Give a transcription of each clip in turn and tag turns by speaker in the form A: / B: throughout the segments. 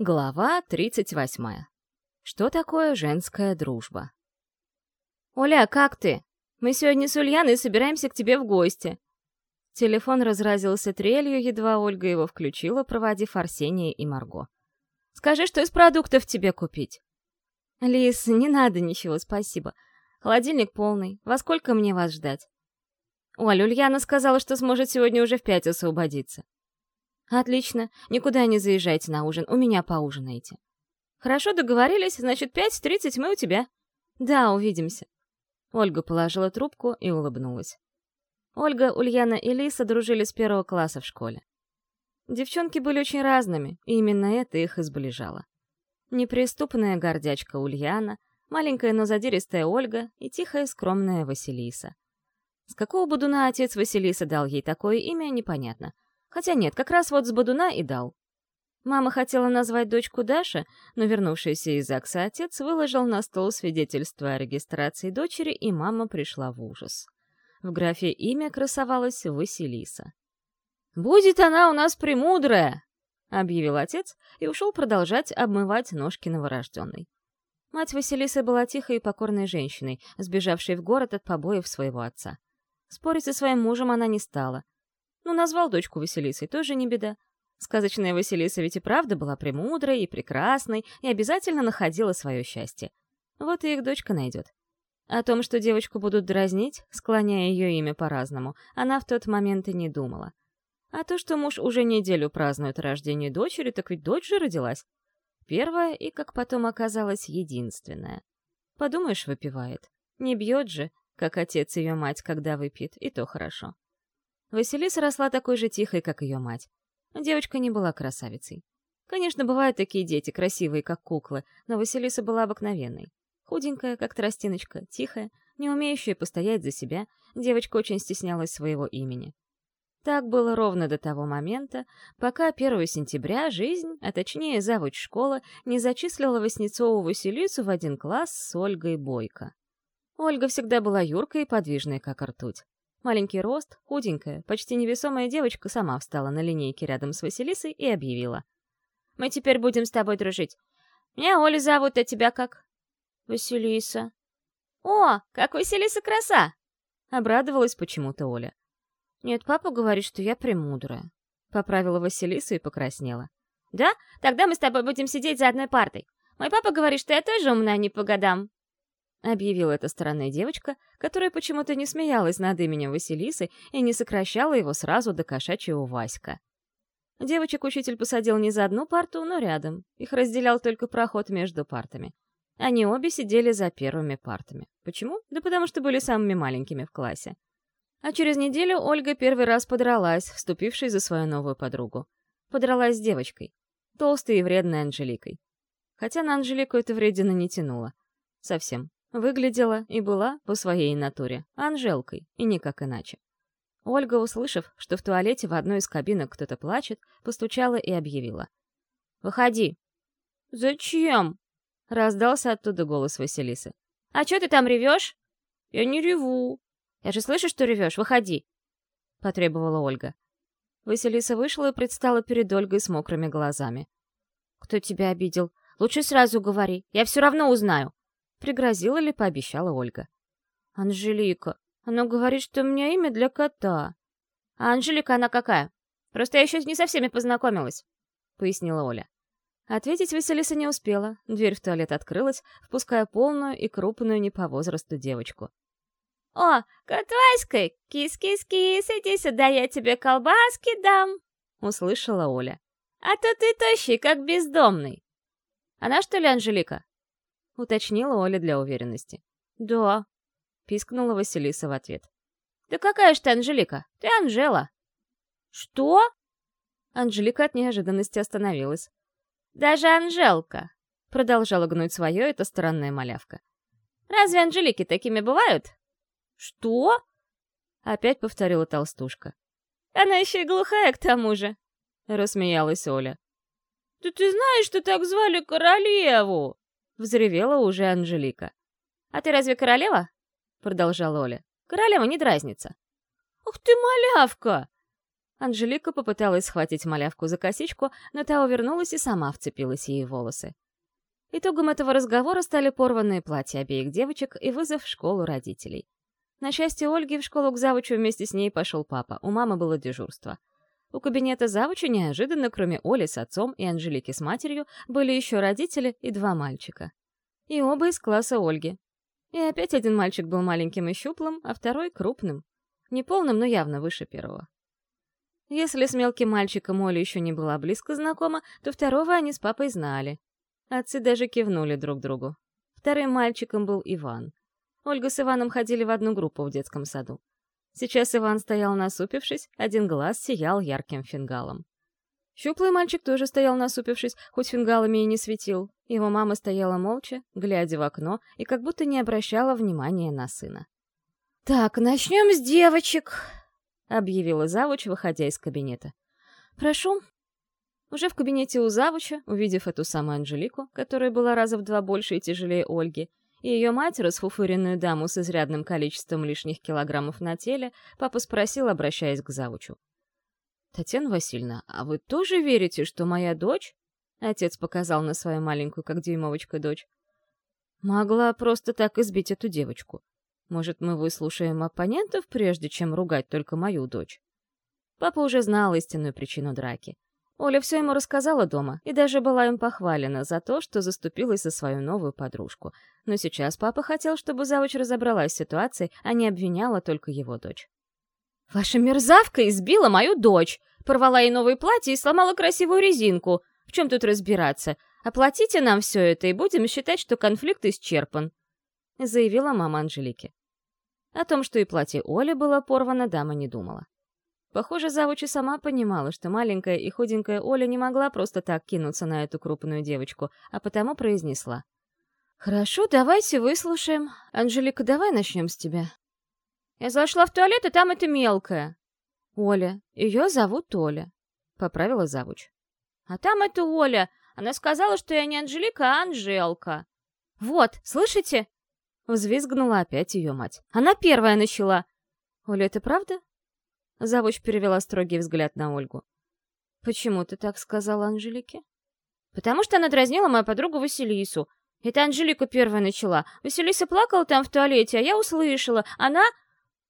A: Глава 38. Что такое женская дружба? «Оля, как ты? Мы сегодня с Ульяной собираемся к тебе в гости». Телефон разразился трелью, едва Ольга его включила, проводив Арсения и Марго. «Скажи, что из продуктов тебе купить?» «Лис, не надо ничего, спасибо. Холодильник полный. Во сколько мне вас ждать?» «Оль, Ульяна сказала, что сможет сегодня уже в пять освободиться». «Отлично. Никуда не заезжайте на ужин, у меня поужинаете». «Хорошо, договорились, значит, пять тридцать мы у тебя». «Да, увидимся». Ольга положила трубку и улыбнулась. Ольга, Ульяна и Лиса дружили с первого класса в школе. Девчонки были очень разными, и именно это их изближало. Неприступная гордячка Ульяна, маленькая, но задиристая Ольга и тихая, скромная Василиса. С какого будуна отец Василиса дал ей такое имя, непонятно — Хотя нет, как раз вот с Бодуна и дал. Мама хотела назвать дочку Даша, но вернувшийся из ЗАГСа отец выложил на стол свидетельство о регистрации дочери, и мама пришла в ужас. В графе имя красовалось Василиса. «Будет она у нас премудрая!» — объявил отец и ушел продолжать обмывать ножки новорожденной. Мать Василисы была тихой и покорной женщиной, сбежавшей в город от побоев своего отца. Спорить со своим мужем она не стала — ну, назвал дочку Василисой, тоже не беда. Сказочная Василиса ведь и правда была премудрой и прекрасной, и обязательно находила свое счастье. Вот и их дочка найдет. О том, что девочку будут дразнить, склоняя ее имя по-разному, она в тот момент и не думала. А то, что муж уже неделю празднует рождение дочери, так ведь дочь же родилась. Первая и, как потом оказалось, единственная. Подумаешь, выпивает. Не бьет же, как отец ее мать, когда выпьет, и то хорошо. Василиса росла такой же тихой, как ее мать. Девочка не была красавицей. Конечно, бывают такие дети, красивые, как куклы, но Василиса была обыкновенной. Худенькая, как тростиночка, тихая, не умеющая постоять за себя, девочка очень стеснялась своего имени. Так было ровно до того момента, пока 1 сентября жизнь, а точнее завуч школы, не зачислила Васнецову Василису в один класс с Ольгой Бойко. Ольга всегда была юркой и подвижной, как ртуть. Маленький рост, худенькая, почти невесомая девочка сама встала на линейке рядом с Василисой и объявила. «Мы теперь будем с тобой дружить. Меня Оля зовут, а тебя как?» «Василиса». «О, как Василиса краса!» Обрадовалась почему-то Оля. «Нет, папа говорит, что я премудрая», — поправила Василиса и покраснела. «Да? Тогда мы с тобой будем сидеть за одной партой. Мой папа говорит, что я тоже умная не по годам». — объявила эта странная девочка, которая почему-то не смеялась над именем Василисы и не сокращала его сразу до кошачьего Васька. Девочек учитель посадил не за одну парту, но рядом. Их разделял только проход между партами. Они обе сидели за первыми партами. Почему? Да потому что были самыми маленькими в классе. А через неделю Ольга первый раз подралась, вступившей за свою новую подругу. Подралась с девочкой. Толстой и вредной Анжеликой. Хотя на Анжелику это вредина не тянуло. Совсем. Выглядела и была по своей натуре Анжелкой, и никак иначе. Ольга, услышав, что в туалете в одной из кабинок кто-то плачет, постучала и объявила. «Выходи!» «Зачем?» — раздался оттуда голос Василисы. «А чё ты там ревёшь?» «Я не реву». «Я же слышу, что ревёшь. Выходи!» — потребовала Ольга. Василиса вышла и предстала перед Ольгой с мокрыми глазами. «Кто тебя обидел? Лучше сразу говори. Я всё равно узнаю. Пригрозила ли, пообещала Ольга. «Анжелика, она говорит, что у меня имя для кота». «А Анжелика она какая? Просто я еще не со всеми познакомилась», — пояснила Оля. Ответить Василиса не успела. Дверь в туалет открылась, впуская полную и крупную не по возрасту девочку. «О, кот Васька, кис-кис-кис, иди сюда, я тебе колбаски дам!» — услышала Оля. «А то ты тощий, как бездомный!» «Она что ли Анжелика?» — уточнила Оля для уверенности. «Да», — пискнула Василиса в ответ. «Да какая ж ты Анжелика? Ты Анжела!» «Что?» Анжелика от неожиданности остановилась. «Даже Анжелка!» — продолжала гнуть свое эта странная малявка. «Разве Анжелики такими бывают?» «Что?» — опять повторила толстушка. «Она еще и глухая к тому же!» — рассмеялась Оля. «Да ты знаешь, что так звали королеву?» Взревела уже Анжелика. «А ты разве королева?» — продолжала Оля. «Королева не дразнится». «Ух ты, малявка!» Анжелика попыталась схватить малявку за косичку, но та увернулась и сама вцепилась ей в волосы. Итогом этого разговора стали порванные платья обеих девочек и вызов в школу родителей. На счастье Ольги в школу к завучу вместе с ней пошел папа, у мамы было дежурство. У кабинета завуча неожиданно, кроме Оли с отцом и Анжелики с матерью, были еще родители и два мальчика. И оба из класса Ольги. И опять один мальчик был маленьким и щуплым, а второй — крупным. Не полным, но явно выше первого. Если с мелким мальчиком Оля еще не была близко знакома, то второго они с папой знали. Отцы даже кивнули друг другу. Вторым мальчиком был Иван. Ольга с Иваном ходили в одну группу в детском саду. Сейчас Иван стоял насупившись, один глаз сиял ярким фингалом. Щуплый мальчик тоже стоял насупившись, хоть фингалами и не светил. Его мама стояла молча, глядя в окно, и как будто не обращала внимания на сына. «Так, начнем с девочек», — объявила завуч, выходя из кабинета. «Прошу». Уже в кабинете у завуча, увидев эту самую Анжелику, которая была раза в два больше и тяжелее Ольги, и ее мать, расфуфыренную даму с изрядным количеством лишних килограммов на теле, папа спросил, обращаясь к завучу. «Татьяна Васильевна, а вы тоже верите, что моя дочь...» Отец показал на свою маленькую, как дюймовочка, дочь. «Могла просто так избить эту девочку. Может, мы выслушаем оппонентов, прежде чем ругать только мою дочь? Папа уже знал истинную причину драки. Оля все ему рассказала дома и даже была им похвалена за то, что заступилась за свою новую подружку. Но сейчас папа хотел, чтобы завуч разобралась с ситуацией, а не обвиняла только его дочь. «Ваша мерзавка избила мою дочь, порвала ей новое платье и сломала красивую резинку. В чем тут разбираться? Оплатите нам все это, и будем считать, что конфликт исчерпан», — заявила мама Анжелики. О том, что и платье Оли было порвано, дама не думала. Похоже, завуча сама понимала, что маленькая и худенькая Оля не могла просто так кинуться на эту крупную девочку, а потому произнесла. «Хорошо, давайте выслушаем. Анжелика, давай начнем с тебя». «Я зашла в туалет, и там это мелкая». «Оля. Ее зовут Оля», — поправила завуч. «А там это Оля. Она сказала, что я не Анжелика, а Анжелка». «Вот, слышите? Взвизгнула опять ее мать. Она первая начала. «Оля, это правда?» Завуч перевела строгий взгляд на Ольгу. «Почему ты так сказала Анжелике?» «Потому что она дразнила мою подругу Василису. Это Анжелика первая начала. Василиса плакала там в туалете, а я услышала. Она...»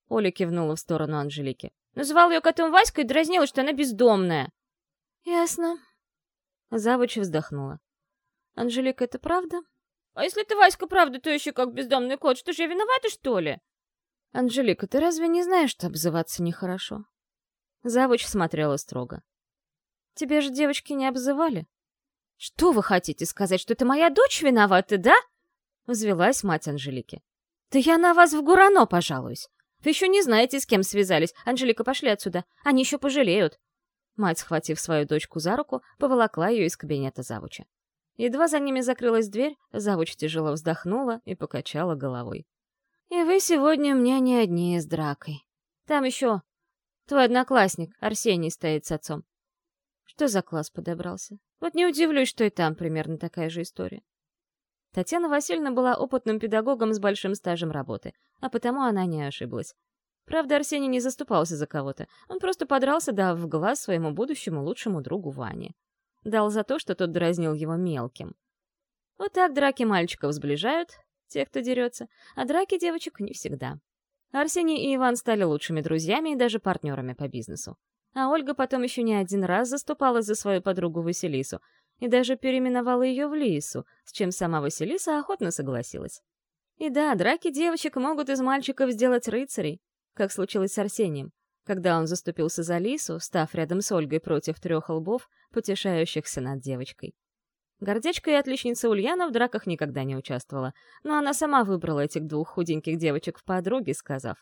A: Оля кивнула в сторону Анжелики. Называла ее котом Васькой и дразнила, что она бездомная. «Ясно». Завуч вздохнула. «Анжелика, это правда?» А если ты, Васька, правда, то еще как бездомный кот, что ж я виновата, что ли? Анжелика, ты разве не знаешь, что обзываться нехорошо? Завуч смотрела строго. Тебе же девочки не обзывали? Что вы хотите сказать, что это моя дочь виновата, да? Взвелась мать Анжелики. Да я на вас в Гурано пожалуюсь. Вы еще не знаете, с кем связались. Анжелика, пошли отсюда. Они еще пожалеют. Мать, схватив свою дочку за руку, поволокла ее из кабинета завуча. Едва за ними закрылась дверь, завуч тяжело вздохнула и покачала головой. «И вы сегодня мне не одни с дракой. Там еще твой одноклассник, Арсений, стоит с отцом. Что за класс подобрался? Вот не удивлюсь, что и там примерно такая же история. Татьяна Васильевна была опытным педагогом с большим стажем работы, а потому она не ошиблась. Правда, Арсений не заступался за кого-то, он просто подрался, дав в глаз своему будущему лучшему другу Ване. Дал за то, что тот дразнил его мелким. Вот так драки мальчиков сближают, тех, кто дерется, а драки девочек не всегда. Арсений и Иван стали лучшими друзьями и даже партнерами по бизнесу. А Ольга потом еще не один раз заступалась за свою подругу Василису и даже переименовала ее в Лису, с чем сама Василиса охотно согласилась. И да, драки девочек могут из мальчиков сделать рыцарей, как случилось с Арсением когда он заступился за Лису, став рядом с Ольгой против трех лбов, потешающихся над девочкой. Гордечка и отличница Ульяна в драках никогда не участвовала, но она сама выбрала этих двух худеньких девочек в подруги, сказав,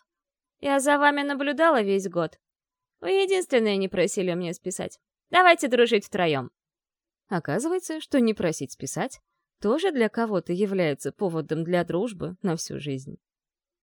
A: «Я за вами наблюдала весь год. Вы единственные не просили мне списать. Давайте дружить втроем». Оказывается, что не просить списать тоже для кого-то является поводом для дружбы на всю жизнь.